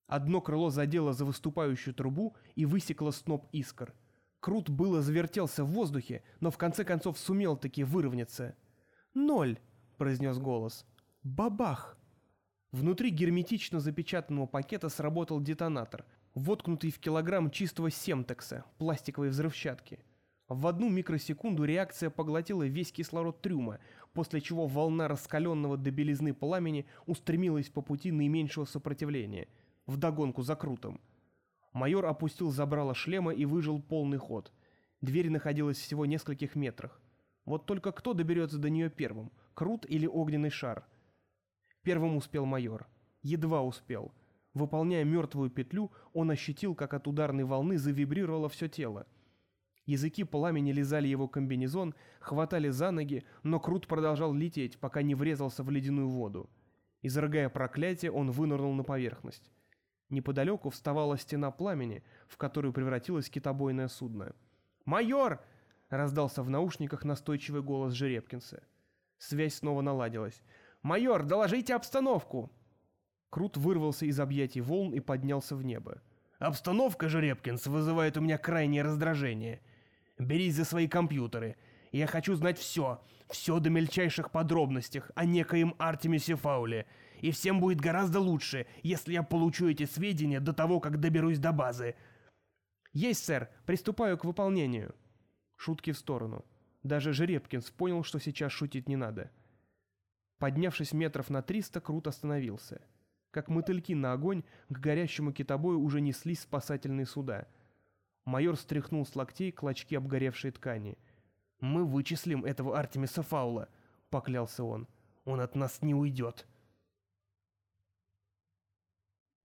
Одно крыло задело за выступающую трубу и высекло сноп искр. Крут было завертелся в воздухе, но в конце концов сумел таки выровняться. «Ноль», — произнес голос. «Бабах!» Внутри герметично запечатанного пакета сработал детонатор, воткнутый в килограмм чистого семтекса, пластиковой взрывчатки. В одну микросекунду реакция поглотила весь кислород трюма, после чего волна раскаленного до белизны пламени устремилась по пути наименьшего сопротивления, вдогонку за крутом. Майор опустил забрало шлема и выжил полный ход. Дверь находилась всего в нескольких метрах. Вот только кто доберется до нее первым, Крут или огненный шар? Первым успел майор. Едва успел. Выполняя мертвую петлю, он ощутил, как от ударной волны завибрировало все тело. Языки пламени лизали его комбинезон, хватали за ноги, но Крут продолжал лететь, пока не врезался в ледяную воду. Изрыгая проклятие, он вынырнул на поверхность. Неподалеку вставала стена пламени, в которую превратилось китобойное судно. «Майор!» — раздался в наушниках настойчивый голос Жеребкинса. Связь снова наладилась. «Майор, доложите обстановку!» Крут вырвался из объятий волн и поднялся в небо. «Обстановка, Жеребкинс, вызывает у меня крайнее раздражение. Берись за свои компьютеры. Я хочу знать все, все до мельчайших подробностей о некоем Артемисе Фауле, и всем будет гораздо лучше, если я получу эти сведения до того, как доберусь до базы». «Есть, сэр, приступаю к выполнению». Шутки в сторону. Даже Жеребкинс понял, что сейчас шутить не надо. Поднявшись метров на триста, Крут остановился. Как мотыльки на огонь, к горящему китобою уже неслись спасательные суда. Майор стряхнул с локтей клочки обгоревшей ткани. «Мы вычислим этого Артемиса Фаула», — поклялся он. «Он от нас не уйдет».